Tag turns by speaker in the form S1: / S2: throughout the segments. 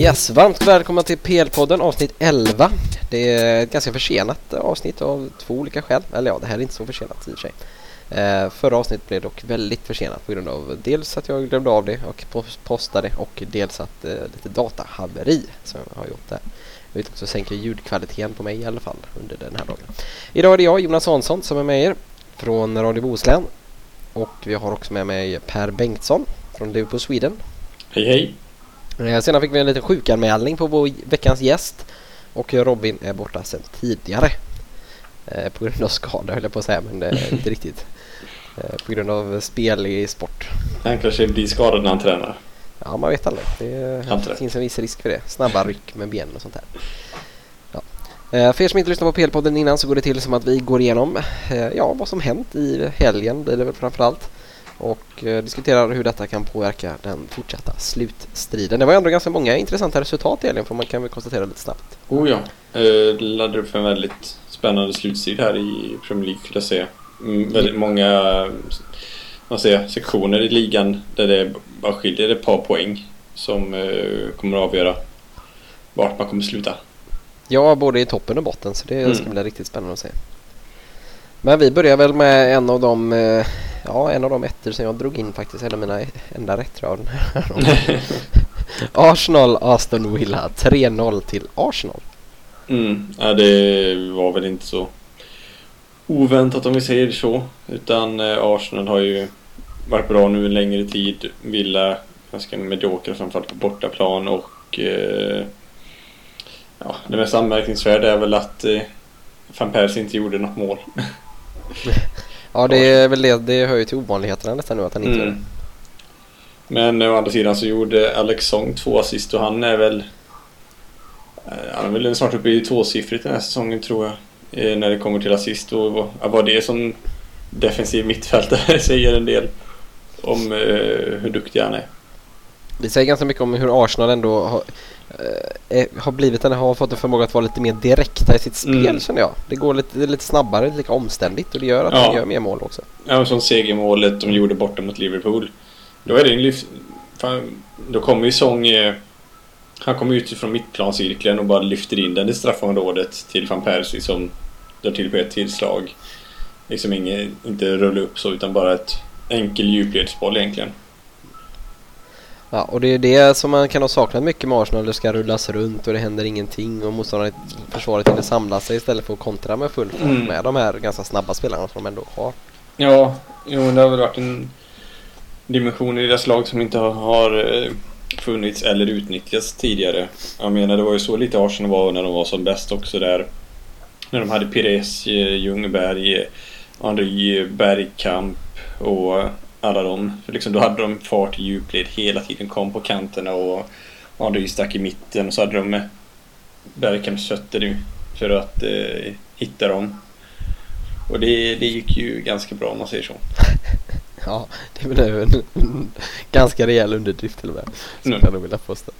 S1: Yes, varmt välkomna till PL-podden avsnitt 11. Det är ett ganska försenat avsnitt av två olika skäl. Eller ja, det här är inte så försenat i och för sig. Eh, förra avsnittet blev dock väldigt försenat på grund av dels att jag glömde av det och postade och dels att eh, lite datahaveri som jag har gjort där. Vilket också sänker ljudkvaliteten på mig i alla fall under den här dagen. Idag är det jag, Jonas Hansson, som är med er från Radio Bohuslän. Och vi har också med mig Per Bengtsson från Liverpool Sweden.
S2: Hej hej!
S1: Eh, Sedan fick vi en liten sjukanmälning på vår veckans gäst och Robin är borta sedan tidigare. Eh, på grund av skada höll jag på att säga men det är inte riktigt. Eh, på grund av spel i sport.
S2: Han kanske blir skadad när han tränar.
S1: Ja man vet aldrig. Det
S2: Aldrig.
S1: finns en viss risk för det. Snabba ryck med benen och sånt. Eh, För er som inte lyssnade på PL-podden innan så går det till som att vi går igenom eh, ja, vad som hänt i helgen blir det väl framförallt. Och eh, diskuterar hur detta kan påverka den fortsatta slutstriden. Det var ändå ganska många intressanta resultat i helgen får man kan väl konstatera lite snabbt.
S2: Oh ja. Eh, laddar upp för en väldigt spännande slutstrid här i Premier League skulle jag säga. Mm, väldigt många vad säger, sektioner i ligan där det bara skiljer ett par poäng som eh, kommer att avgöra vart man kommer sluta.
S1: Ja, både i toppen och botten så det
S2: Mm.
S1: ska bli riktigt spännande att se. Men vi börjar väl med en av de Ja, en av de ettor som jag drog in faktiskt, eller mina enda rätt tror jag. Arsenal, Aston Villa, 3-0 till Arsenal.
S2: Mm, ja, det var väl inte så oväntat om vi säger så. Utan eh, Arsenal har ju varit bra nu en längre tid. Villa ganska mediokra framförallt på bortaplan och eh, ja, det mest anmärkningsvärda är väl att eh, van Persie inte gjorde något mål.
S1: Ja, det är väl det, det hör ju till ovanligheterna nästan nu att han inte gör det.
S2: Mm. Men å andra sidan så gjorde Alex Song två assist och han är väl eh, Han är väl snart uppe i tvåsiffrigt den här säsongen tror jag. eh, När det kommer till assist och vad, det som defensiv mittfältare säger en del om eh, hur duktig han är.
S1: Det säger ganska mycket om hur Arsenal ändå har, eh, har blivit, eller har fått en förmåga att vara lite mer direkta i sitt spel
S2: Mm.
S1: känner jag. Det går lite, det lite snabbare, lika omständigt och det gör att
S2: Ja.
S1: de gör mer mål också.
S2: Ja, som segermålet de gjorde borta mot Liverpool. Då är det en lyft... Fan, då kommer ju Song... Eh, han kommer ut från mittplancirkeln och bara lyfter in den i straffområdet till van Persie som drar till på ett tillslag. Liksom inget, inte rulla upp så utan bara ett enkel djupledsboll egentligen.
S1: Ja, och det är det som man kan ha saknat mycket med Arsenal. Det ska rullas runt och det händer ingenting och motståndarna försvaret inte samla sig istället för att kontra med full fart
S2: Mm.
S1: med de här ganska snabba spelarna som de ändå har.
S2: Ja, jo, det har väl varit en dimension i deras lag som inte har, eh, funnits eller utnyttjats tidigare. Jag menar, det var ju så lite Arsenal var när de var som bäst också där. När de hade Pires, eh, Ljungberg, eh, Henry Bergkamp och alla dem. För liksom, då hade de fart i djupled hela tiden, kom på kanterna och Henry stack i mitten och så hade de Bergkamps fötter nu för att eh, hitta dem. Och det, det gick ju ganska bra om man säger så.
S1: Ja, det väl en, en ganska rejäl underdrift till och med. Så
S2: Mm.
S1: jag nog vilja påstå.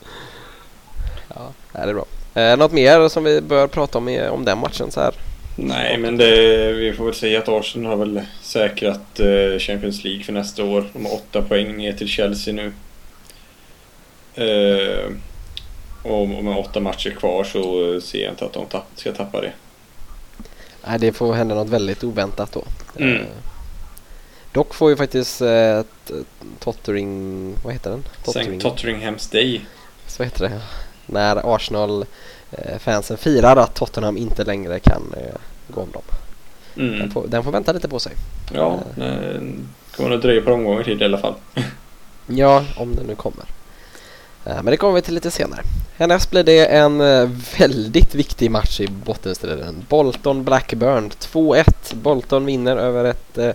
S1: Ja, det är bra. Eh, något mer som vi bör prata om i, om den matchen så här?
S2: Nej, men det, vi får väl säga att Arsenal har väl säkrat eh, Champions League för nästa år. De har åtta poäng ner till Chelsea nu. Eh, och med åtta matcher kvar så eh, ser jag inte att de ska tappa det.
S1: Nej, det får hända något väldigt oväntat då.
S2: Mm.
S1: Dock får ju faktiskt eh, Tottering, vad heter den?
S2: Sen Tottenhams Day.
S1: Så heter det. När Arsenal-fansen firar att Tottenham inte längre kan eh, gå om dem. Den,
S2: Mm.
S1: får, den får vänta lite på sig.
S2: Ja, det kommer nog dröja på omgångar till i alla fall.
S1: Ja, om den nu kommer. Eh, Men det kommer vi till lite senare. Härnäst blir det en eh, väldigt viktig match i bottenstriden. Bolton-Blackburn 2-1. Bolton vinner över ett eh,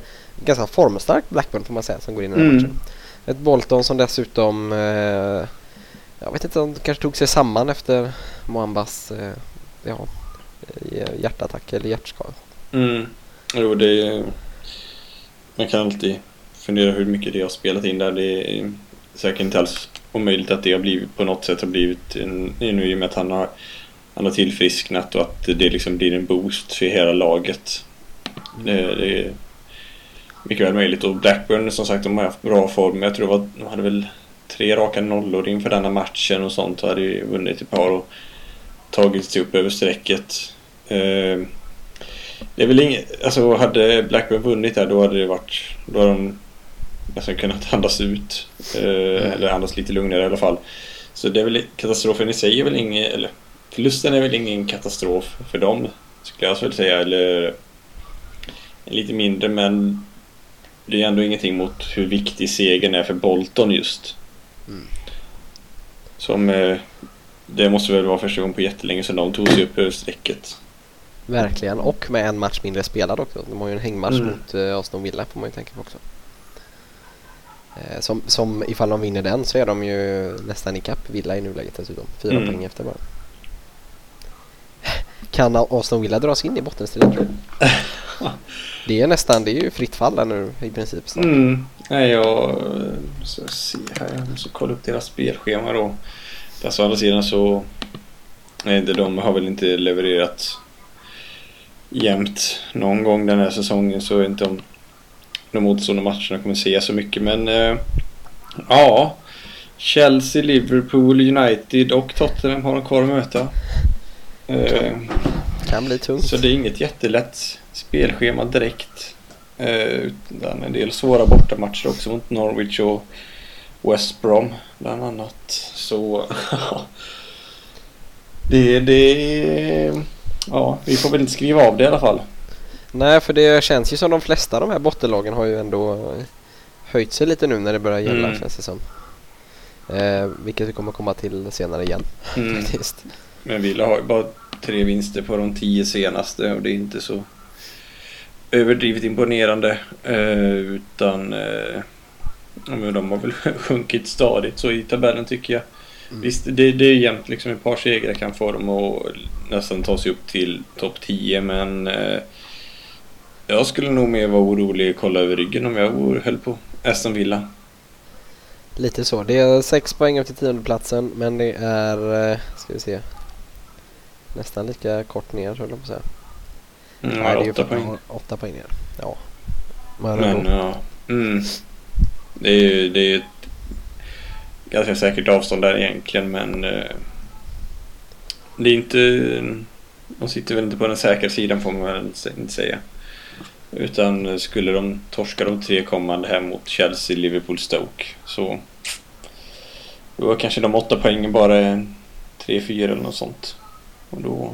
S1: ganska formstarkt Blackburn får man säga som går in i den här
S2: Mm.
S1: matchen. Ett Bolton som dessutom, eh, jag vet inte de kanske tog sig samman efter Moambas eh, ja, hjärtattack eller hjärtskada.
S2: Mm. Jo, det är, Man kan alltid fundera hur mycket det har spelat in där. Det är säkert inte alls omöjligt att det har blivit på något sätt har blivit en, nu i och med att han har, han har tillfrisknat och att det liksom blir en boost för hela laget. Det, det är mycket väl möjligt. Och Blackburn som sagt, de har haft bra form. Jag tror att de hade väl tre raka nollor inför denna matchen och sånt och hade ju vunnit ett par och tagit sig upp över strecket. Eh, det är väl inget, alltså hade Blackburn vunnit där då hade det varit, då hade de nästan kunnat andas ut. Eh, mm. Eller andas lite lugnare i alla fall. Så det är väl, katastrofen i sig är väl ingen, eller förlusten är väl ingen katastrof för dem. Skulle jag väl säga, eller lite mindre men det är ändå ingenting mot hur viktig segern är för Bolton just. Mm. Som eh, det måste väl vara första gången på jättelänge sedan de tog sig upp över strecket.
S1: Verkligen, och med en match mindre spelad också. De har ju en hängmatch mm. mot uh, Aston Villa får man ju tänka på också. Uh, som, som ifall de vinner den så är de ju nästan ikapp Villa i nuläget dessutom. Fyra mm. poäng efter bara. Kan Aston Villa dras in i bottenstriden tror Det är nästan, det är ju fritt fall där nu i princip.
S2: Mm. Nej, jag ska se här. Jag måste kolla upp deras spelschema då. Fast å andra sidan så nej, de har väl inte levererat jämt någon gång den här säsongen så är inte om de motstående matcherna kommer se så mycket men äh, ja Chelsea, Liverpool, United och Tottenham har de kvar att möta.
S1: Äh, kan bli tungt.
S2: Så det är inget jättelätt spelschema direkt. Eh, utan en del svåra bortamatcher också mot Norwich och West Brom bland annat. Så det, det ja, vi får väl inte skriva av det i alla fall.
S1: Nej, för det känns ju som de flesta av de här bottenlagen har ju ändå höjt sig lite nu när det börjar gälla mm. känns det som. Eh, vilket vi kommer komma till senare igen mm. faktiskt.
S2: Men Villa har ju bara tre vinster på de tio senaste och det är inte så överdrivet imponerande. Eh, utan eh, ja, men de har väl sjunkit stadigt så i tabellen tycker jag. Mm. Visst, det, det är jämnt liksom ett par segrar kan få dem att nästan ta sig upp till topp 10 men eh, jag skulle nog mer vara orolig och kolla över ryggen om jag höll på Aston Villa.
S1: Lite så. Det är sex poäng upp till tiondeplatsen men det är, eh, ska vi se, nästan lika kort ner höll jag på att säga.
S2: Mm, Nej, det är åtta poäng.
S1: Åtta poäng ner. Ja.
S2: Men, men ja. Mm. Det är ju det är ett ganska säkert avstånd där egentligen men eh, det är inte... De sitter väl inte på den säkra sidan får man väl inte säga. Utan skulle de torska de tre kommande här mot Chelsea, Liverpool, Stoke så då kanske de åtta poängen bara är tre, fyra eller något sånt. Och då,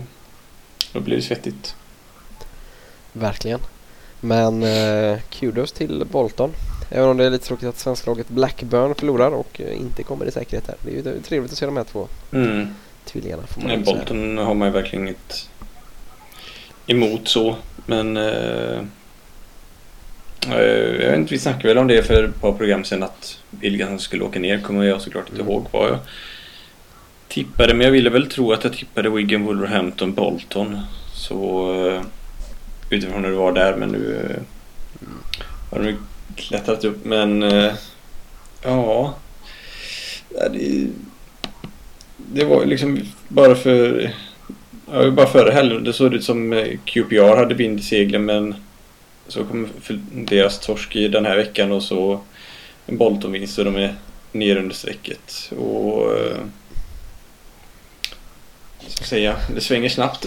S2: då blir det svettigt.
S1: Verkligen. Men eh, kudos till Bolton. Även om det är lite tråkigt att svenska laget Blackburn förlorar och eh, inte kommer i säkerhet här. Det är ju trevligt att se de här två mm. tvillingarna.
S2: Får man Nej, Bolton har man ju verkligen inget emot så. Men eh, eh, jag vet inte, vi snackade väl om det för ett par program sedan att Williamson skulle åka ner. Kommer jag såklart inte mm. ihåg vad jag tippade. Men jag ville väl tro att jag tippade Wigan, Wolverhampton, Bolton. Så eh, utifrån hur det var där men nu mm. har de klättrat upp men eh, ja. Det, det var liksom bara för ja, bara förra helgen. Det såg ut som eh, QPR hade vind i seglen men så kom deras torsk i den här veckan och så en Bolton-vinst och de är ner under strecket. Och eh, ska säga, det svänger snabbt.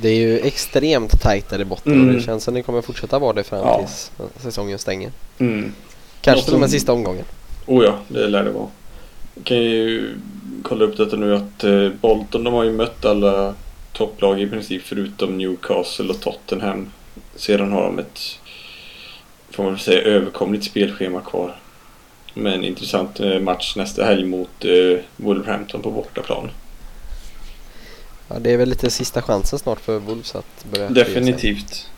S1: det är ju extremt tajt där i botten mm. och det känns som det kommer fortsätta vara det fram ja. tills säsongen stänger. Mm. Kanske till och med sista omgången.
S2: Oh ja, det lär det vara. Jag kan ju kolla upp detta nu att eh, Bolton de har ju mött alla topplag i princip förutom Newcastle och Tottenham. Sedan har de ett, får man säga, överkomligt spelschema kvar. Med en intressant eh, match nästa helg mot eh, Wolverhampton på bortaplan.
S1: Ja, det är väl lite sista chansen snart för Wolves att börja
S2: Definitivt.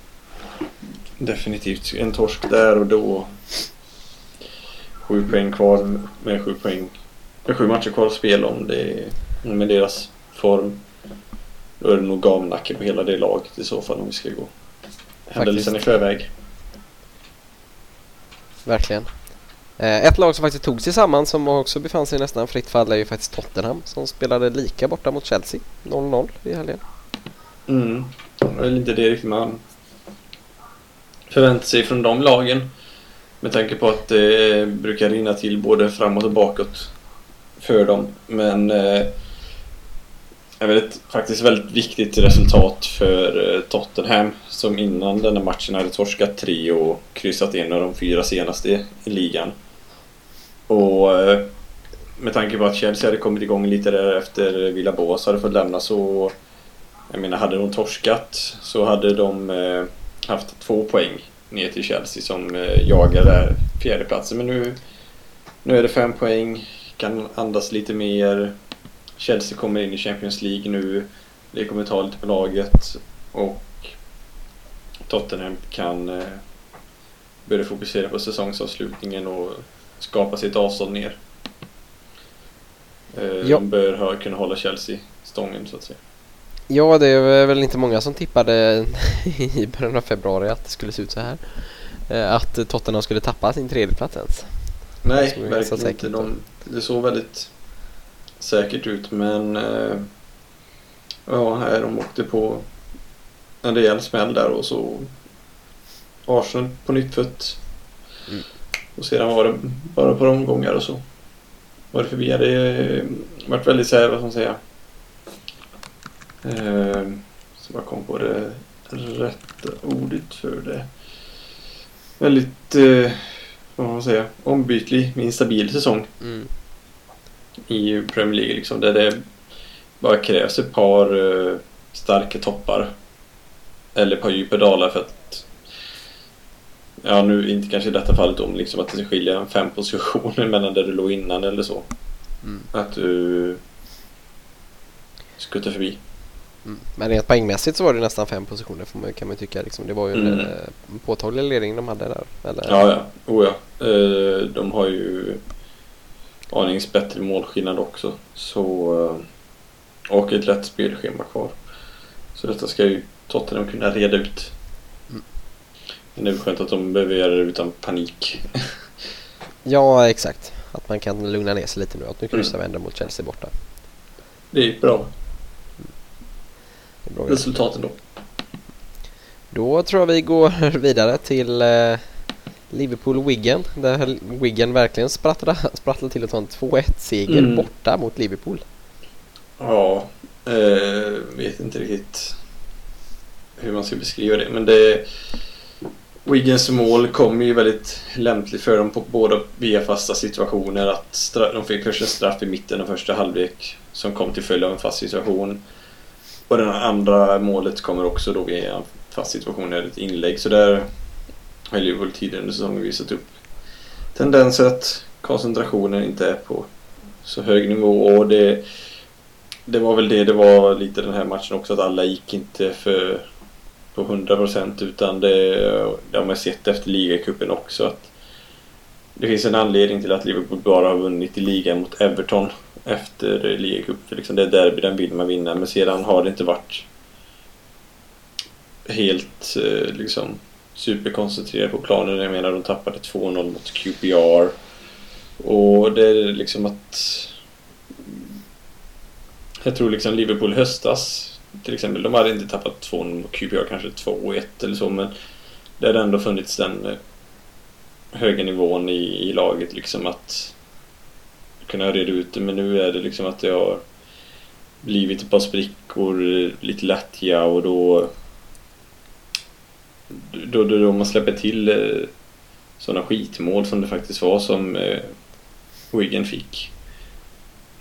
S2: Definitivt. En torsk där och då. Sju poäng kvar med sju poäng. Med sju matcher kvar att spela om det med deras form. Då är det nog gamnacke på hela det laget i så fall om vi ska gå händelsen i förväg.
S1: Verkligen. Eh, ett lag som faktiskt tog sig samman som också befann sig i nästan fritt fall är ju faktiskt Tottenham som spelade lika borta mot Chelsea. 0-0 i helgen.
S2: Mm, det är väl inte det riktigt man förväntar sig från de lagen. Med tanke på att det brukar rinna till både framåt och bakåt för dem. Men eh, är väl ett faktiskt väldigt viktigt resultat för eh, Tottenham som innan den matchen hade torskat tre och kryssat en av de fyra senaste i ligan. Och eh, med tanke på att Chelsea hade kommit igång lite där efter Villa Boas hade fått lämna så jag menar, hade de torskat så hade de eh, haft två poäng ner till Chelsea som jagade jagar fjärdeplatsen. Men nu, nu är det fem poäng, kan andas lite mer. Chelsea kommer in i Champions League nu. Det kommer ta lite på laget och Tottenham kan börja fokusera på säsongsavslutningen och skapa sitt avstånd ner. Eh,
S1: Ja.
S2: De bör ha, kunna hålla Chelsea stången så att säga.
S1: Ja, det är väl inte många som tippade i början av februari att det skulle se ut så här. Eh, Att Tottenham skulle tappa sin tredjeplats ens.
S2: Nej, verkligen inte. De, det såg väldigt säkert ut men eh, ja, här de åkte på en rejäl smäll där och så Arsenal på nytt fött.
S1: Mm.
S2: Och sedan var det bara på omgångar och så var det förbi. Det eh, varit väldigt så här, vad ska man säga. Eh, så jag kom på det rätta ordet för det. Väldigt eh, vad man säga, ombytlig, men instabil säsong
S1: Mm.
S2: i Premier League. Liksom, där det bara krävs ett par eh, starka toppar. Eller ett par djupa dalar för att Ja, nu inte kanske i detta fallet om liksom att det ska skilja fem positioner mellan där du låg innan eller så.
S1: Mm.
S2: Att du skuttar förbi.
S1: Mm. Men rent poängmässigt så var det nästan fem positioner får man, kan man tycka. Liksom. Det var ju en
S2: Mm.
S1: eh, påtaglig ledning de hade där. Eller?
S2: Ja, ja. Oh, ja. Eh, de har ju aningens bättre målskillnad också. Så, eh, och ett lätt spelschema kvar. Så detta ska ju Tottenham kunna reda ut. Men det är skönt att de behöver göra det utan panik.
S1: Ja, exakt. Att man kan lugna ner sig lite nu. Att nu kryssar vi ändå mot Chelsea borta.
S2: Det är bra
S1: Det är bra grej.
S2: resultat ändå.
S1: Då tror jag vi går vidare till eh, Liverpool-Wiggen. Där Wiggen verkligen sprattlade, sprattlade till ett sånt 2-1-seger
S2: Mm.
S1: borta mot Liverpool.
S2: Ja, eh, vet inte riktigt hur man ska beskriva det. Men det Wiggins mål kom ju väldigt lämpligt för dem på båda via fasta situationer. Att de fick först en straff i mitten av första halvlek som kom till följd av en fast situation. Och det andra målet kommer också då via en fast situation, ett inlägg. Så där har Liverpool tidigare under säsongen visat upp tendenser att koncentrationen inte är på så hög nivå. Och det, det var väl det det var lite den här matchen också, att alla gick inte för på 100% utan det, det har man sett efter ligacupen också att det finns en anledning till att Liverpool bara har vunnit i ligan mot Everton efter ligacupen. För liksom det är derby, den vill man vinna. Men sedan har det inte varit helt eh, liksom superkoncentrerat på planen. Jag menar, de tappade 2-0 mot QPR. Och det är liksom att... Jag tror liksom Liverpool i höstas till exempel, de hade inte tappat 2-0 mot QPR, kanske 2-1 eller så, men det hade ändå funnits den eh, höga nivån i, i laget liksom att kunna reda ut det. Men nu är det liksom att det har blivit ett par sprickor, eh, lite lättja och då då, då, då man släpper till eh, sådana skitmål som det faktiskt var som eh, Wigan fick.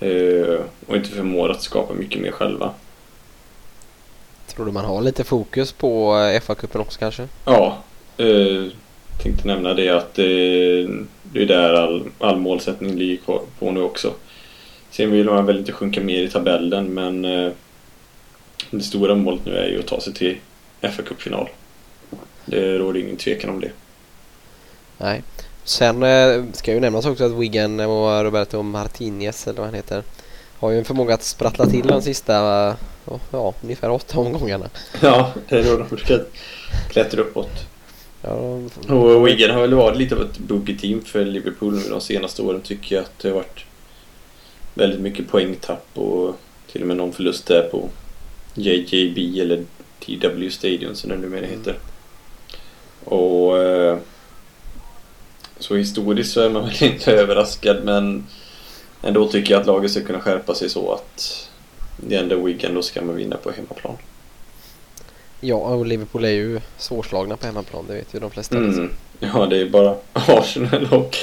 S2: Eh, och inte förmår att skapa mycket mer själva.
S1: Tror du man har lite fokus på eh, FA-cupen också kanske?
S2: Ja, eh, tänkte nämna det att eh, det är där all, all målsättning ligger på nu också. Sen vill man väl inte sjunka mer i tabellen men eh, det stora målet nu är ju att ta sig till FA-cupfinal. Det råder ingen tvekan om det.
S1: Nej. Sen eh, ska ju nämnas också att Wigan och Roberto Martinez eller vad han heter har ju en förmåga att sprattla till de sista ja, ungefär åtta omgångarna.
S2: Ja, det är då de ska klättra uppåt.
S1: Ja,
S2: Och Wigan har väl varit lite av ett buggy-team för Liverpool nu de senaste åren tycker jag att det har varit väldigt mycket poängtapp och till och med någon förlust där på JJB eller TW Stadium som det numera heter. Och eh, så historiskt så är man väl inte överraskad men ändå tycker jag att laget ska kunna skärpa sig så att det enda Wigan då ska man vinna på hemmaplan.
S1: Ja, och Liverpool är ju svårslagna på hemmaplan, det vet ju de flesta.
S2: Mm. Ja, det är bara Arsenal och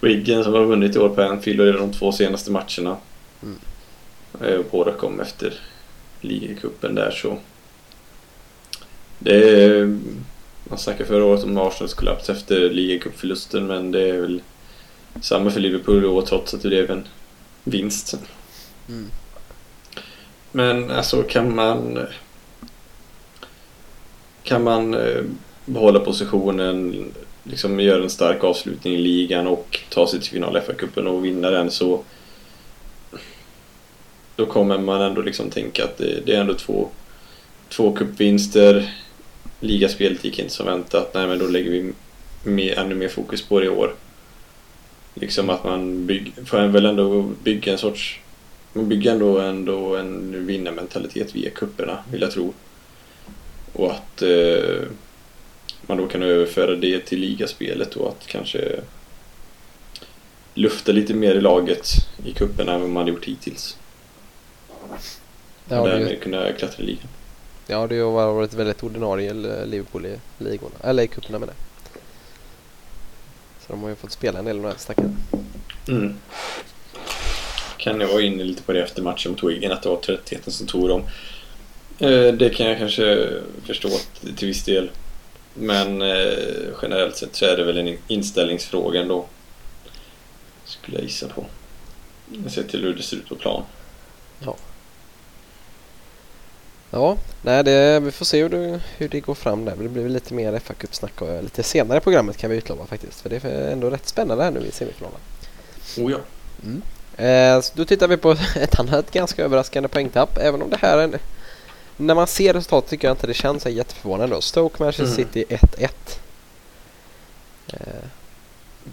S2: Wigan som har vunnit i år på Anfield och det är de två senaste matcherna.
S1: Mm.
S2: Eh, båda kom efter ligacupen där så. Det är, man snackade förra året om Arsenals kollaps efter ligacupförlusten men det är väl samma för Liverpool i år trots att det blev en vinst.
S1: Mm.
S2: Men alltså kan man kan man eh, behålla positionen, liksom göra en stark avslutning i ligan och ta sig till final FA-cupen och vinna den så då kommer man ändå liksom tänka att det, det är ändå två, två cupvinster. Ligaspelet gick inte som väntat. Nej, men då lägger vi mer, ännu mer fokus på det i år. Liksom att man bygg, får väl ändå bygga en sorts... Man bygger ändå, ändå en vinnarmentalitet via kupperna vill jag tro. Och att eh, man då kan överföra det till ligaspelet och att kanske lufta lite mer i laget i kupperna än vad man gjort hittills.
S1: Ja,
S2: och därmed kunna klättra i ligan.
S1: ja, det har varit väldigt ordinarie Liverpool i ligorna, eller i cuperna med det. Så de har ju fått spela en del av de här stackarna.
S2: Mm. Kan jag vara inne lite på det efter matchen mot Wigan, att det var tröttheten som tog dem. Eh, det kan jag kanske förstå till, viss del. Men eh, generellt sett så är det väl en inställningsfråga ändå. Skulle jag gissa på. Sett till hur det ser ut på plan.
S1: Ja, nej, det, vi får se hur det, hur det går fram där. Det blir lite mer fa och lite senare i programmet kan vi utlova faktiskt. För det är ändå rätt spännande här nu i semifinalen.
S2: Oh ja.
S1: Eh, så då tittar vi på ett annat ganska överraskande poängtapp. Även om det här är... När man ser resultatet tycker jag inte det känns jätteförvånande. Då. Stoke Manchester
S2: Mm.
S1: City 1-1. Eh,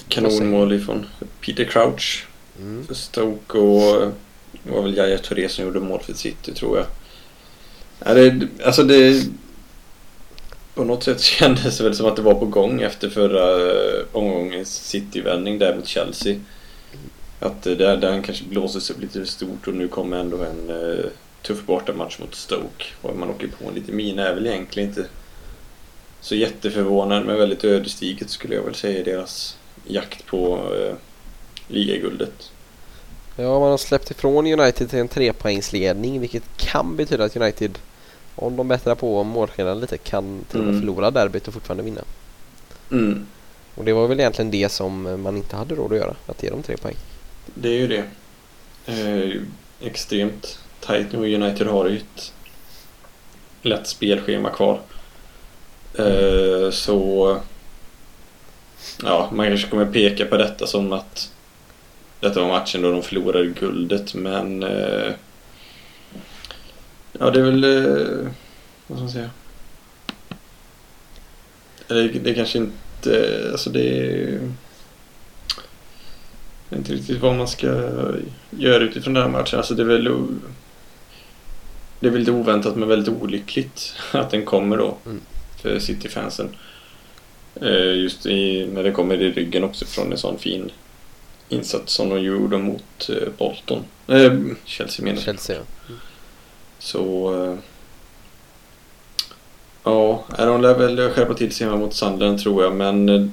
S2: Kanonmål ifrån Peter Crouch
S1: mm.
S2: för Stoke och det var väl Yahya Touré som gjorde mål för City tror jag. Ja, det, alltså det... På något sätt kändes det väl som att det var på gång efter förra eh, omgångens City-vändning där mot Chelsea. Att eh, där, där han kanske blåses upp lite stort och nu kommer ändå en uh, tuff bortamatch mot Stoke. Och man åker på en lite mina är väl egentligen inte så jätteförvånad men väldigt ödesdigert skulle jag väl säga i deras jakt på uh, ligaguldet.
S1: Ja, man har släppt ifrån United till en trepoängsledning vilket kan betyda att United om de bättrar på målskillnaden lite kan till och med
S2: Mm.
S1: förlora derbyt och fortfarande vinna.
S2: Mm.
S1: Och det var väl egentligen det som man inte hade råd att göra, att ge dem tre poäng.
S2: Det är ju det. Eh, extremt tight. nu. United har ju ett lätt spelschema kvar. Eh, så ja, man kanske kommer peka på detta som att detta var matchen då de förlorade guldet men eh, ja det är väl eh, vad ska man säga det, det kanske inte alltså det är jag vet inte riktigt vad man ska göra utifrån den här matchen. Alltså det är väl det är väl lite oväntat men väldigt olyckligt att den kommer då
S1: Mm.
S2: för City-fansen. Eh, Just i, när det kommer i ryggen också från en sån fin insats som de gjorde mot eh, Bolton. Eh, Chelsea menar.
S1: Chelsea ja.
S2: Så... eh, Ja, de lär väl skärpa till sig hemma mot Sunderland tror jag men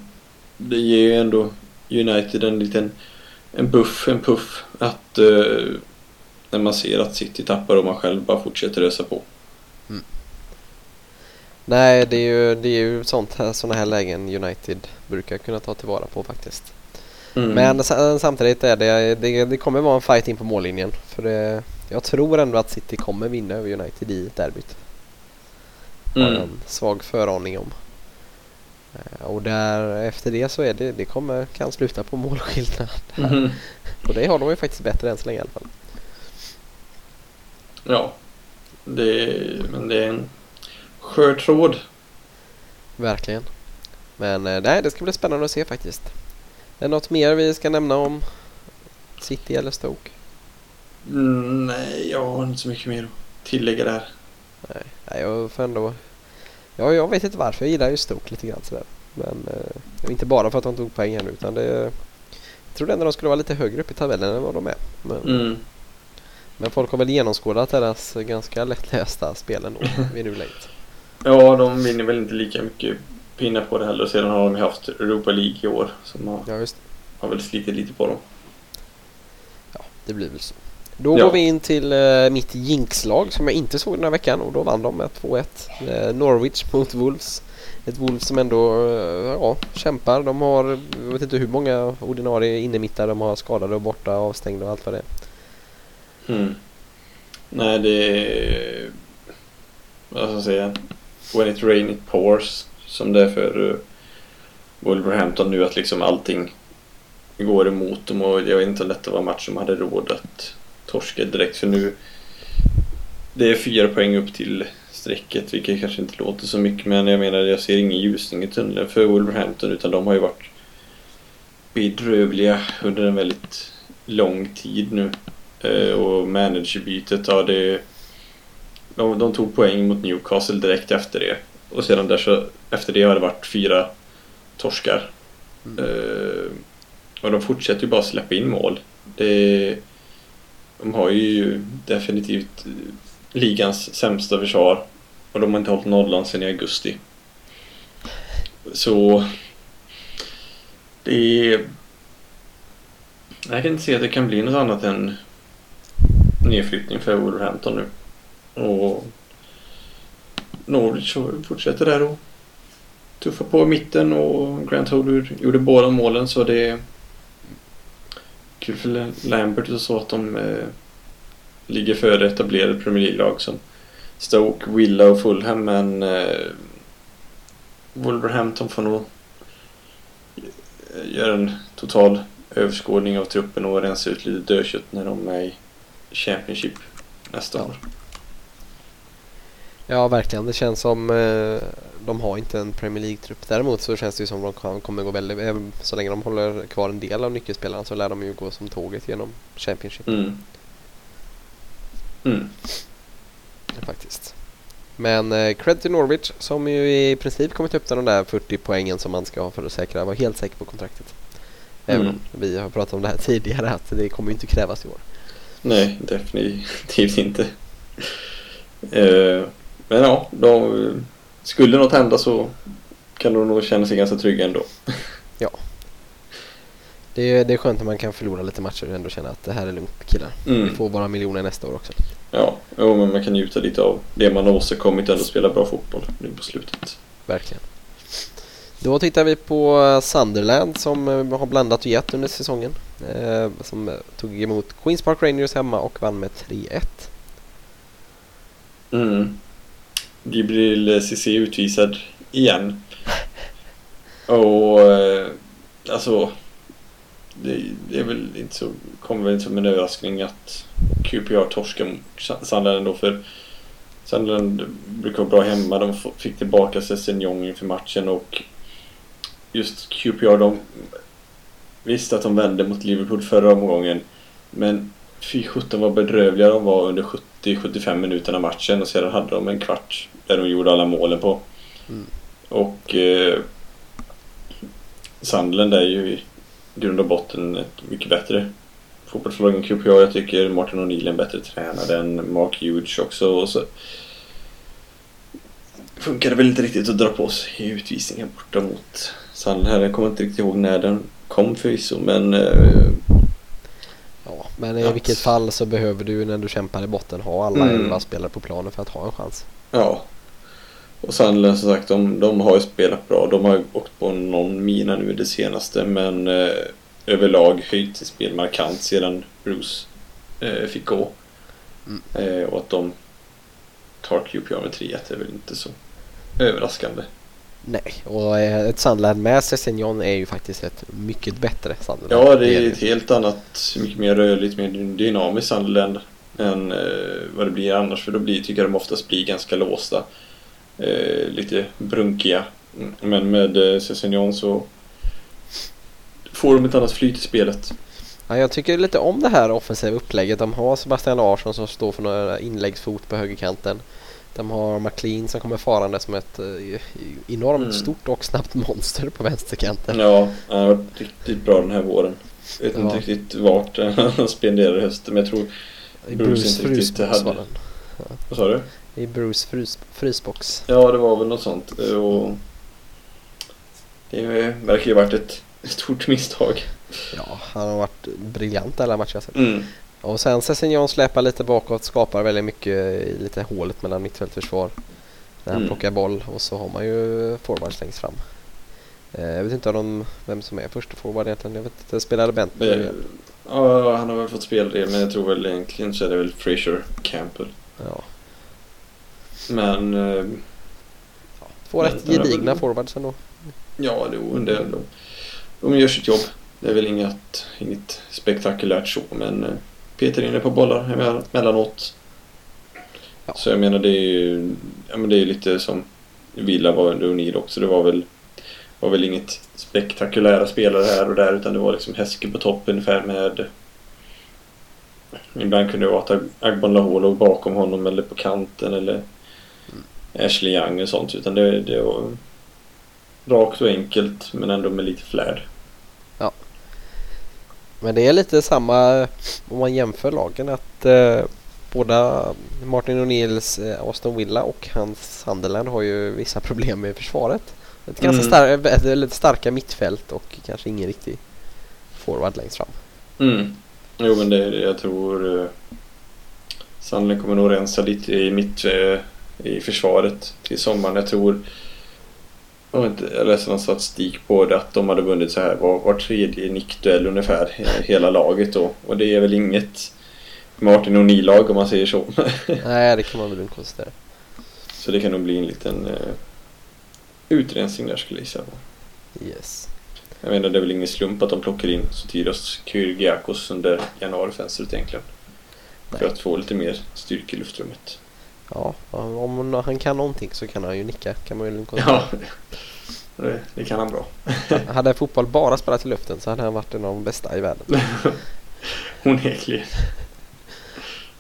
S2: det ger ju ändå United en liten en buff, en puff att eh, när man ser att City tappar och man själv bara fortsätter ösa på.
S1: Nej, det är ju, det är ju sånt här, såna här lägen United brukar kunna ta tillvara på faktiskt.
S2: Mm.
S1: Men sa- samtidigt är det, det, det kommer vara en fight in på mållinjen. För det, jag tror ändå att City kommer vinna över United i derbyt. Har
S2: mm.
S1: en svag föraning om. Eh, Och där, efter det så är det, det kommer, kan sluta på målskillnad.
S2: Mhm.
S1: Och det har de ju faktiskt bättre än så länge i alla fall.
S2: Ja, det, men det är en skör tråd.
S1: Verkligen. Men eh, nej, det ska bli spännande att se faktiskt. Är det något mer vi ska nämna om City eller Stoke?
S2: Mm, nej, jag har inte så mycket mer att tillägga där.
S1: Nej, nej jag får ändå... Ja, jag vet inte varför. Jag gillar ju Stoke lite grann sådär. Men eh, Inte bara för att de tog poäng här nu utan det... Jag trodde ändå de skulle vara lite högre upp i tabellen än vad de är. Men,
S2: Mm.
S1: men folk har väl genomskådat deras ganska lättlästa spel ändå vid nuläget.
S2: Ja, de vinner väl inte lika mycket pinnar på det heller. Sedan har de haft Europa League i år som har,
S1: Ja, just
S2: har väl slitit lite på dem.
S1: Ja, det blir väl så. Då
S2: Ja.
S1: går vi in till eh, mitt Jinx-lag som jag inte såg den här veckan och då vann de med 2-1. Eh, Norwich mot Wolves. Ett Wolves som ändå eh, ja, kämpar. De har, jag vet inte hur många ordinarie innermittare de har skadade och borta, avstängda och allt vad det är.
S2: Mm. Nej, det är... Vad ska jag säga? When it rain it pours. Som det är för uh, Wolverhampton nu att liksom allting går emot dem och jag vet inte om detta var en match som hade råd att torska direkt för nu det är fyra poäng upp till strecket vilket kanske inte låter så mycket men jag menar jag ser ingen ljusning i tunneln för Wolverhampton utan de har ju varit bedrövliga under en väldigt lång tid nu. Eh, och managerbytet, ja det... De, de tog poäng mot Newcastle direkt efter det. Och sedan där så, efter det har det varit fyra torskar.
S1: Mm.
S2: Eh, och de fortsätter ju bara släppa in mål. Det, de har ju definitivt ligans sämsta försvar. Och de har inte hållit nollan sedan i augusti. Så... Det är... Jag kan inte se att det kan bli något annat än nedflyttning för Wolverhampton nu. Och Norwich fortsätter där och tuffa på i mitten och Grant Holder gjorde båda målen så det kul för Lambert och så att de eh, ligger före etablerade Premier League-lag som Stoke, Villa och Fulham men eh, Wolverhampton får nog göra en total överskådning av truppen och rensa ut lite dödkött när de är i Championship nästa år.
S1: Ja, verkligen. Det känns som eh, de har inte en Premier League-trupp. Däremot så känns det ju som de kommer gå väldigt... även Så länge de håller kvar en del av nyckelspelarna så lär de ju gå som tåget genom Championship
S2: Mm. Mm.
S1: faktiskt. Men eh, cred till Norwich som ju i princip kommit upp till de där 40 poängen som man ska ha för att säkra, vara helt säker på kontraktet. Även
S2: Mm.
S1: om vi har pratat om det här tidigare att det kommer ju inte krävas i år.
S2: Nej, definitivt inte. Eh, men ja, de, skulle något hända så kan de nog känna sig ganska trygga ändå.
S1: Det är, det är skönt när man kan förlora lite matcher och ändå känna att det här är lugnt killar. Vi
S2: Mm.
S1: får bara miljoner nästa år också.
S2: Ja, jo, men man kan njuta lite av det man har åstadkommit och ändå spela bra fotboll nu på slutet.
S1: Verkligen. Då tittar vi på Sunderland som eh, har blandat och gett under säsongen. Eh, som eh, tog emot Queens Park Rangers hemma och vann med 3-1.
S2: Mm. Gibril Cissé utvisad igen. Och eh, alltså det, det är väl inte så, kommer väl inte som en överraskning att QPR torskar mot Sunderland då för Sunderland brukar vara bra hemma. De fick tillbaka Sessignon inför matchen och just QPR de visste att de vände mot Liverpool förra omgången men fy sjutton vad bedrövliga de var under 70-75 minuterna matchen och sedan hade de en kvart där de gjorde alla målen på.
S1: Mm.
S2: Och eh, Sunderland är ju i grund och botten ett mycket bättre fotbollslag än QPR. Jag tycker Martin O'Neill är en bättre tränare än Mark Hughes också. Och så funkar det väl inte riktigt att dra på sig utvisningen borta mot Sunderland. Jag kommer inte riktigt ihåg när den kom förvisso men eh,
S1: Ja, men i
S2: Ja.
S1: vilket fall så behöver du när du kämpar i botten ha alla
S2: Mm.
S1: elva spelare på planen för att ha en chans.
S2: Ja. Och Sunderland som sagt, de, de har ju spelat bra. De har ju åkt på någon mina nu det senaste men eh, överlag höjt sitt spel markant sedan Bruce eh, fick gå.
S1: Mm.
S2: Eh, och att de tar QPR med 3-1 är väl inte så överraskande.
S1: Nej, och eh, ett Sunderland med Sessignon är ju faktiskt ett mycket bättre Sunderland.
S2: Ja, det är ett helt annat, mycket mer rörligt, mer dynamiskt Sunderland än eh, vad det blir annars. För då blir, tycker jag de oftast blir ganska låsta. Eh, lite brunkiga. Men med Sessignon så får de ett annat flyt i spelet.
S1: Ja, jag tycker lite om det här offensiva upplägget. De har Sebastian Larsson som står för några inläggsfot på högerkanten. De har McLean som kommer farande som ett eh, enormt
S2: Mm.
S1: stort och snabbt monster på vänsterkanten.
S2: Ja, han har varit riktigt bra den här våren. Jag vet
S1: Ja.
S2: inte riktigt vart han spenderar hösten men jag tror... Bruce
S1: Bruce
S2: inte riktigt hade-
S1: var den.
S2: Vad sa du?
S1: I Bruce frys, frysbox.
S2: Ja, det var väl något sånt. Eh, Och det verkar ju varit ett stort misstag.
S1: Ja, han har varit briljant alla matcher jag sett.
S2: Mm.
S1: Och sen Sessignon släpar lite bakåt, skapar väldigt mycket i lite hålet mellan mittfältförsvar. När han
S2: Mm.
S1: plockar boll och så har man ju forwards längst fram. Eh, Jag vet inte om vem som är första forward egentligen. Jag vet inte, spelade Bent?
S2: Men, ja, han har väl fått spela det men jag tror väl egentligen så är det väl Fraser Campbell.
S1: Ja.
S2: Men eh,
S1: Två
S2: Men-
S1: rätt gedigna forwards ändå.
S2: ja, det, det, de, de gör sitt jobb. Det är väl inget, inget spektakulärt så men eh, petar in det på bollar emellan- emellanåt.
S1: Ja.
S2: Så jag menar det är ju ja, men det är lite som Villa var under O'Neill också. Det var väl, var väl inget spektakulära spelare här och där utan det var liksom Häske på topp ungefär med Ibland kunde det vara att Ag- Agbon Lahore låg bakom honom eller på kanten eller Ashley Young och sånt utan det, det var rakt och enkelt men ändå med lite flärd.
S1: Men det är lite samma om man jämför lagen att eh, båda Martin O'Neills eh, Aston Villa och hans Sunderland har ju vissa problem med försvaret. Ett ganska
S2: Mm.
S1: star- ett väldigt starka mittfält och kanske ingen riktig forward längst fram.
S2: Mm. Jo men det, det jag tror eh, Sandlen kommer nog rensa lite i mitt eh, i försvaret till sommaren. Jag tror jag, inte, läste någon statistik på det att de hade vunnit så här var, var tredje nickduell ungefär he- hela laget då. Och det är väl inget Martin O'Neill-lag om man säger så.
S1: Nej, det kan man väl lugnt konstatera.
S2: så det kan nog bli en liten eh, utrensning där skulle jag gissa på.
S1: Yes.
S2: Jag menar det är väl ingen slump att de plockar in Sotiros Kyrgiakos under januarifönstret egentligen. För
S1: Nej.
S2: att få lite mer styrka i luftrummet.
S1: Ja, om han kan någonting så kan han ju nicka kan man ju lugnt.
S2: Ja, det, det kan han bra.
S1: Hade fotboll bara spelat i luften så hade han varit en av de bästa i världen.
S2: Onekligen.